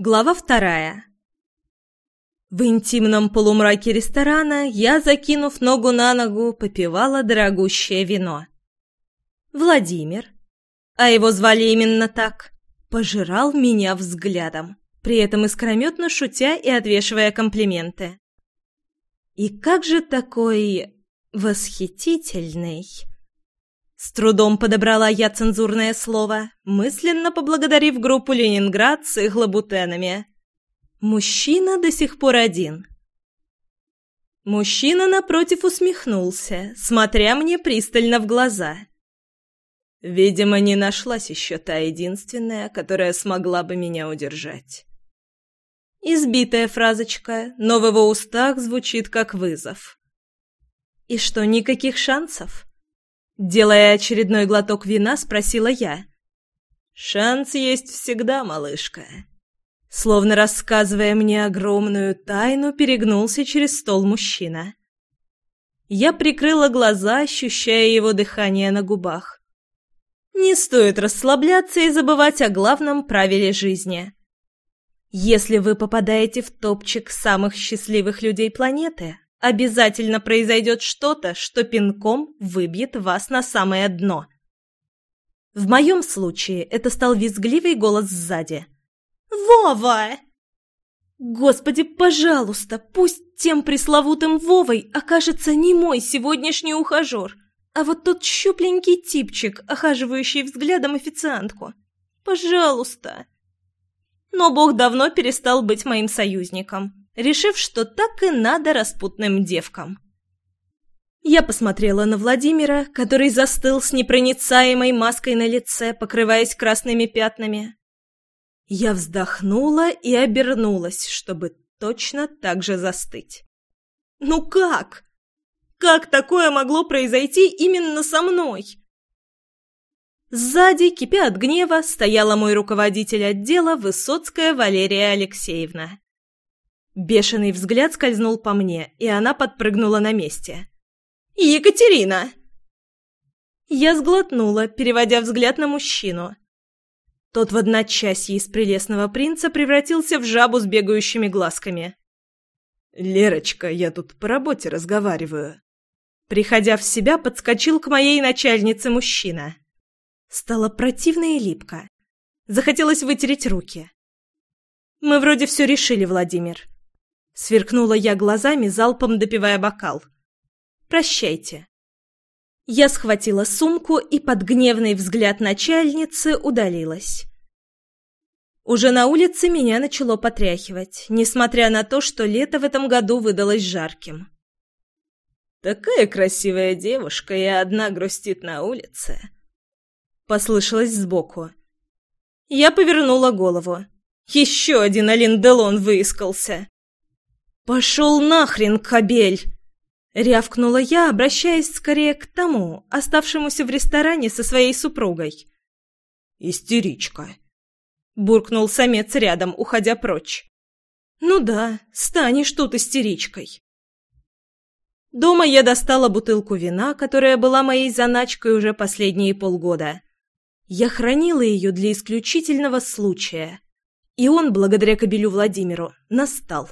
Глава вторая. В интимном полумраке ресторана я, закинув ногу на ногу, попивала дорогущее вино. Владимир, а его звали именно так, пожирал меня взглядом, при этом искрометно шутя и отвешивая комплименты. И как же такой восхитительный... С трудом подобрала я цензурное слово, мысленно поблагодарив группу «Ленинград» с их лабутенами. Мужчина до сих пор один. Мужчина напротив усмехнулся, смотря мне пристально в глаза. Видимо, не нашлась еще та единственная, которая смогла бы меня удержать. Избитая фразочка, но в его устах звучит как вызов. И что, никаких шансов? Делая очередной глоток вина, спросила я. «Шанс есть всегда, малышка». Словно рассказывая мне огромную тайну, перегнулся через стол мужчина. Я прикрыла глаза, ощущая его дыхание на губах. Не стоит расслабляться и забывать о главном правиле жизни. Если вы попадаете в топчик самых счастливых людей планеты, обязательно произойдет что-то, что пинком выбьет вас на самое дно. В моем случае это стал визгливый голос сзади. «Вова!» «Господи, пожалуйста, пусть тем пресловутым Вовой окажется не мой сегодняшний ухажер, а вот тот щупленький типчик, охаживающий взглядом официантку. Пожалуйста!» Но Бог давно перестал быть моим союзником решив, что так и надо распутным девкам. Я посмотрела на Владимира, который застыл с непроницаемой маской на лице, покрываясь красными пятнами. Я вздохнула и обернулась, чтобы точно так же застыть. «Ну как? Как такое могло произойти именно со мной?» Сзади, кипя от гнева, стояла мой руководитель отдела Высоцкая Валерия Алексеевна. Бешеный взгляд скользнул по мне, и она подпрыгнула на месте. «Екатерина!» Я сглотнула, переводя взгляд на мужчину. Тот в одночасье из прелестного принца превратился в жабу с бегающими глазками. «Лерочка, я тут по работе разговариваю». Приходя в себя, подскочил к моей начальнице мужчина. Стало противно и липко. Захотелось вытереть руки. «Мы вроде все решили, Владимир. Сверкнула я глазами, залпом допивая бокал. «Прощайте». Я схватила сумку и под гневный взгляд начальницы удалилась. Уже на улице меня начало потряхивать, несмотря на то, что лето в этом году выдалось жарким. «Такая красивая девушка и одна грустит на улице», — послышалось сбоку. Я повернула голову. Еще один Алин Делон выискался. «Пошел нахрен, кобель!» Рявкнула я, обращаясь скорее к тому, оставшемуся в ресторане со своей супругой. «Истеричка!» Буркнул самец рядом, уходя прочь. «Ну да, станешь тут истеричкой!» Дома я достала бутылку вина, которая была моей заначкой уже последние полгода. Я хранила ее для исключительного случая. И он, благодаря кобелю Владимиру, настал.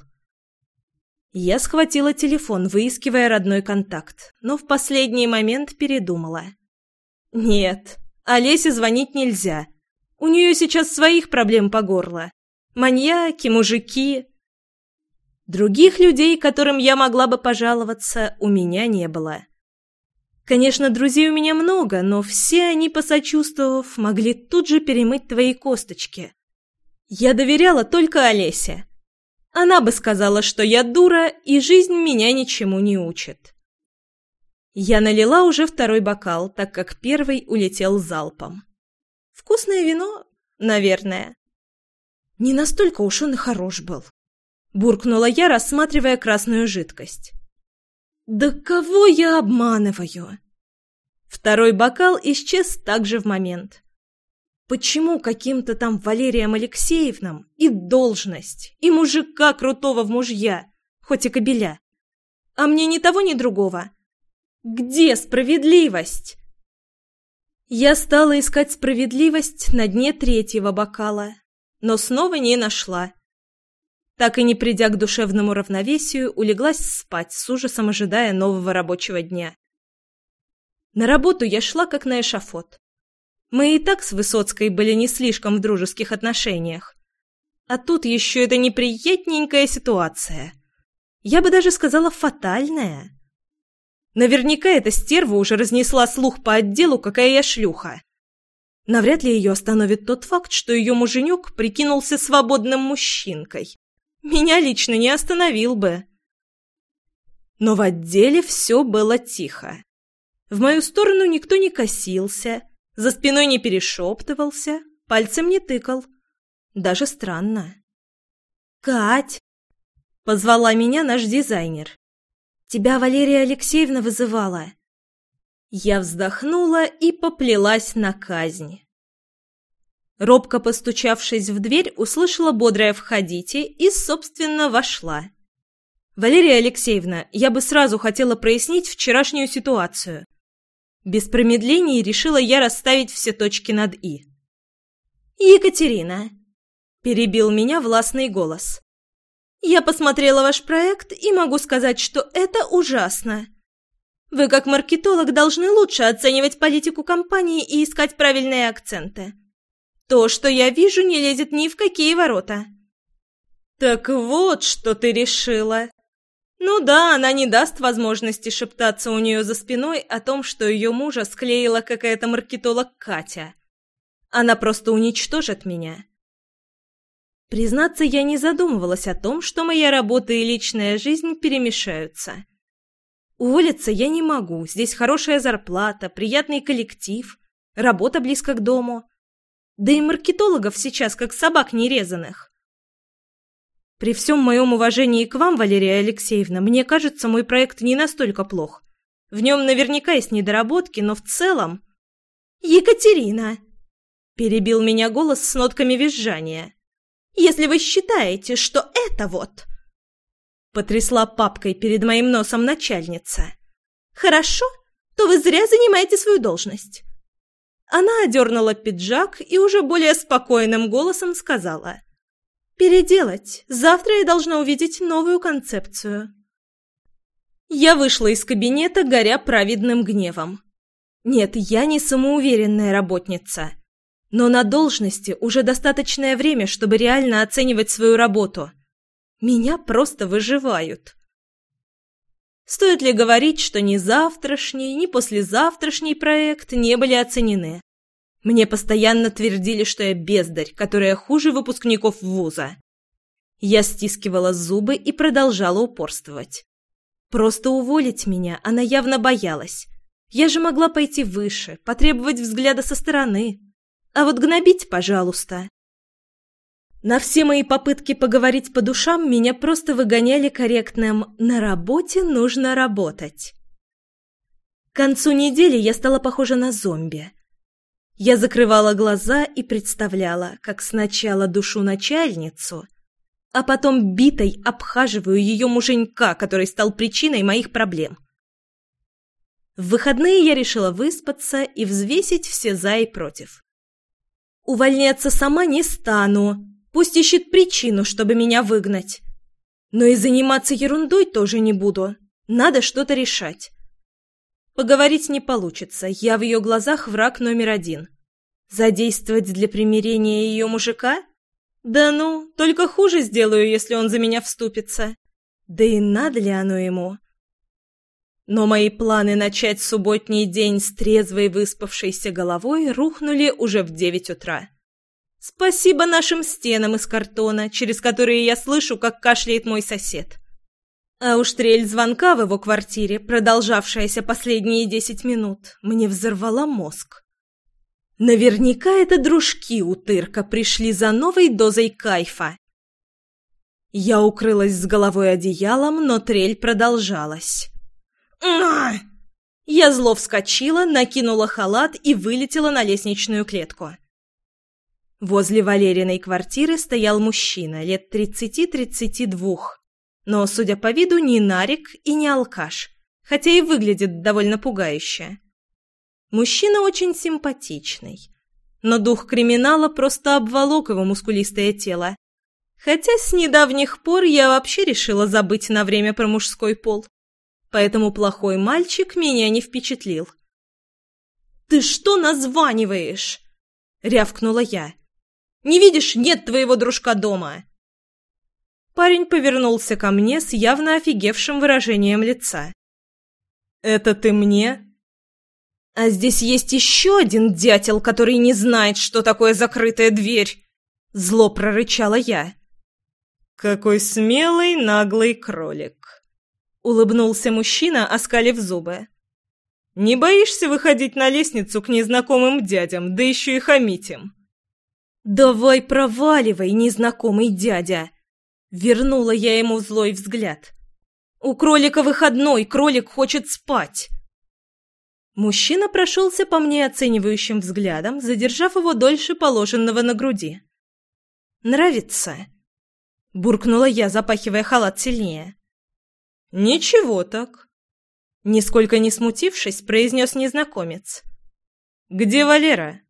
Я схватила телефон, выискивая родной контакт, но в последний момент передумала. «Нет, Олесе звонить нельзя. У нее сейчас своих проблем по горло. Маньяки, мужики...» Других людей, которым я могла бы пожаловаться, у меня не было. Конечно, друзей у меня много, но все они, посочувствовав, могли тут же перемыть твои косточки. Я доверяла только Олесе. Она бы сказала, что я дура, и жизнь меня ничему не учит. Я налила уже второй бокал, так как первый улетел залпом. Вкусное вино, наверное. Не настолько уж он и хорош был. Буркнула я, рассматривая красную жидкость. «Да кого я обманываю?» Второй бокал исчез также в момент. Почему каким-то там Валерием Алексеевнам и должность, и мужика крутого в мужья, хоть и кобеля? А мне ни того, ни другого. Где справедливость? Я стала искать справедливость на дне третьего бокала, но снова не нашла. Так и не придя к душевному равновесию, улеглась спать, с ужасом ожидая нового рабочего дня. На работу я шла как на эшафот. Мы и так с Высоцкой были не слишком в дружеских отношениях. А тут еще эта неприятненькая ситуация. Я бы даже сказала фатальная. Наверняка эта стерва уже разнесла слух по отделу, какая я шлюха. Навряд ли ее остановит тот факт, что ее муженек прикинулся свободным мужчинкой. Меня лично не остановил бы. Но в отделе все было тихо. В мою сторону никто не косился, за спиной не перешептывался, пальцем не тыкал. Даже странно. «Кать!» — позвала меня наш дизайнер. «Тебя Валерия Алексеевна вызывала». Я вздохнула и поплелась на казнь. Робко постучавшись в дверь, услышала бодрое «входите» и, собственно, вошла. «Валерия Алексеевна, я бы сразу хотела прояснить вчерашнюю ситуацию». Без промедлений решила я расставить все точки над «и». «Екатерина!» – перебил меня властный голос. «Я посмотрела ваш проект и могу сказать, что это ужасно. Вы, как маркетолог, должны лучше оценивать политику компании и искать правильные акценты. То, что я вижу, не лезет ни в какие ворота». «Так вот, что ты решила!» Ну да, она не даст возможности шептаться у нее за спиной о том, что ее мужа склеила какая-то маркетолог Катя. Она просто уничтожит меня. Признаться, я не задумывалась о том, что моя работа и личная жизнь перемешаются. Уволиться я не могу, здесь хорошая зарплата, приятный коллектив, работа близко к дому. Да и маркетологов сейчас как собак нерезанных. При всем моем уважении к вам, Валерия Алексеевна, мне кажется, мой проект не настолько плох. В нем наверняка есть недоработки, но в целом... «Екатерина!» – перебил меня голос с нотками визжания. «Если вы считаете, что это вот...» Потрясла папкой перед моим носом начальница. «Хорошо, то вы зря занимаете свою должность». Она одернула пиджак и уже более спокойным голосом сказала. Переделать. Завтра я должна увидеть новую концепцию. Я вышла из кабинета, горя праведным гневом. Нет, я не самоуверенная работница. Но на должности уже достаточное время, чтобы реально оценивать свою работу. Меня просто выживают. Стоит ли говорить, что ни завтрашний, ни послезавтрашний проект не были оценены? Мне постоянно твердили, что я бездарь, которая хуже выпускников вуза. Я стискивала зубы и продолжала упорствовать. Просто уволить меня она явно боялась. Я же могла пойти выше, потребовать взгляда со стороны. А вот гнобить, пожалуйста. На все мои попытки поговорить по душам меня просто выгоняли корректным «на работе нужно работать». К концу недели я стала похожа на зомби. Я закрывала глаза и представляла, как сначала душу начальницу, а потом битой обхаживаю ее муженька, который стал причиной моих проблем. В выходные я решила выспаться и взвесить все «за» и «против». Увольняться сама не стану, пусть ищет причину, чтобы меня выгнать. Но и заниматься ерундой тоже не буду, надо что-то решать. Поговорить не получится, я в ее глазах враг номер один. Задействовать для примирения ее мужика? Да ну, только хуже сделаю, если он за меня вступится. Да и надо ли оно ему? Но мои планы начать субботний день с трезвой выспавшейся головой рухнули уже в девять утра. Спасибо нашим стенам из картона, через которые я слышу, как кашляет мой сосед. А уж трель звонка в его квартире, продолжавшаяся последние десять минут, мне взорвала мозг. Наверняка это дружки у Тырка пришли за новой дозой кайфа. Я укрылась с головой одеялом, но трель продолжалась. Я зло вскочила, накинула халат и вылетела на лестничную клетку. Возле Валериной квартиры стоял мужчина лет тридцати-тридцати двух но, судя по виду, не нарик и не алкаш, хотя и выглядит довольно пугающе. Мужчина очень симпатичный, но дух криминала просто обволок его мускулистое тело. Хотя с недавних пор я вообще решила забыть на время про мужской пол. Поэтому плохой мальчик меня не впечатлил. «Ты что названиваешь?» — рявкнула я. «Не видишь, нет твоего дружка дома!» Парень повернулся ко мне с явно офигевшим выражением лица. «Это ты мне?» «А здесь есть еще один дятел, который не знает, что такое закрытая дверь!» Зло прорычала я. «Какой смелый, наглый кролик!» Улыбнулся мужчина, оскалив зубы. Не боишься выходить на лестницу к незнакомым дядям, да еще и хамить им?» «Давай проваливай, незнакомый дядя!» Вернула я ему злой взгляд. «У кролика выходной, кролик хочет спать!» Мужчина прошелся по мне оценивающим взглядом, задержав его дольше положенного на груди. «Нравится?» Буркнула я, запахивая халат сильнее. «Ничего так», Нисколько не смутившись, произнес незнакомец. «Где Валера?»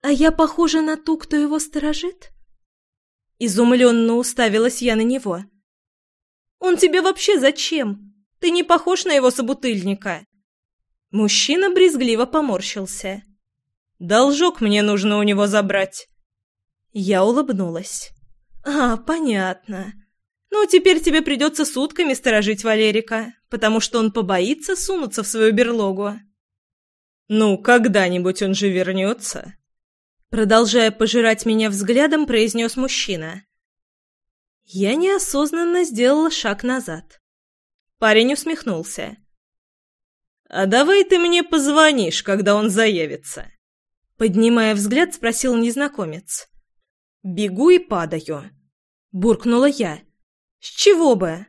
«А я похожа на ту, кто его сторожит?» Изумленно уставилась я на него. «Он тебе вообще зачем? Ты не похож на его собутыльника!» Мужчина брезгливо поморщился. «Должок мне нужно у него забрать». Я улыбнулась. «А, понятно. Ну, теперь тебе придется сутками сторожить Валерика, потому что он побоится сунуться в свою берлогу. «Ну, когда-нибудь он же вернется?» Продолжая пожирать меня взглядом, произнес мужчина. Я неосознанно сделала шаг назад. Парень усмехнулся. «А давай ты мне позвонишь, когда он заявится?» Поднимая взгляд, спросил незнакомец. «Бегу и падаю», — буркнула я. «С чего бы?»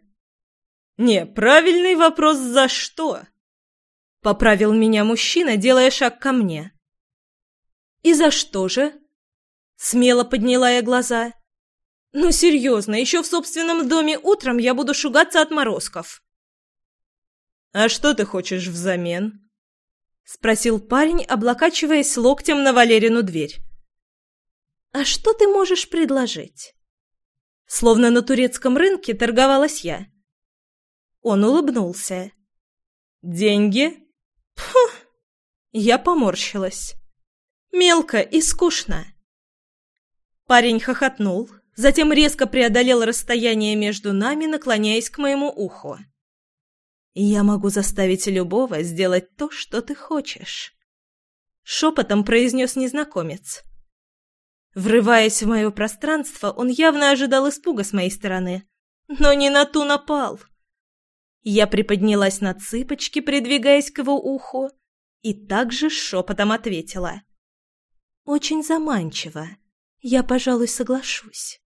«Не, правильный вопрос «за что?» Поправил меня мужчина, делая шаг ко мне. «И за что же?» Смело подняла я глаза. «Ну, серьезно, еще в собственном доме утром я буду шугаться от морозков». «А что ты хочешь взамен?» Спросил парень, облокачиваясь локтем на Валерину дверь. «А что ты можешь предложить?» Словно на турецком рынке торговалась я. Он улыбнулся. «Деньги?» Фу! Я поморщилась. «Мелко и скучно». Парень хохотнул, затем резко преодолел расстояние между нами, наклоняясь к моему уху. «Я могу заставить любого сделать то, что ты хочешь», — шепотом произнес незнакомец. Врываясь в мое пространство, он явно ожидал испуга с моей стороны, но не на ту напал. Я приподнялась на цыпочки, придвигаясь к его уху, и также шепотом ответила. «Очень заманчиво. Я, пожалуй, соглашусь».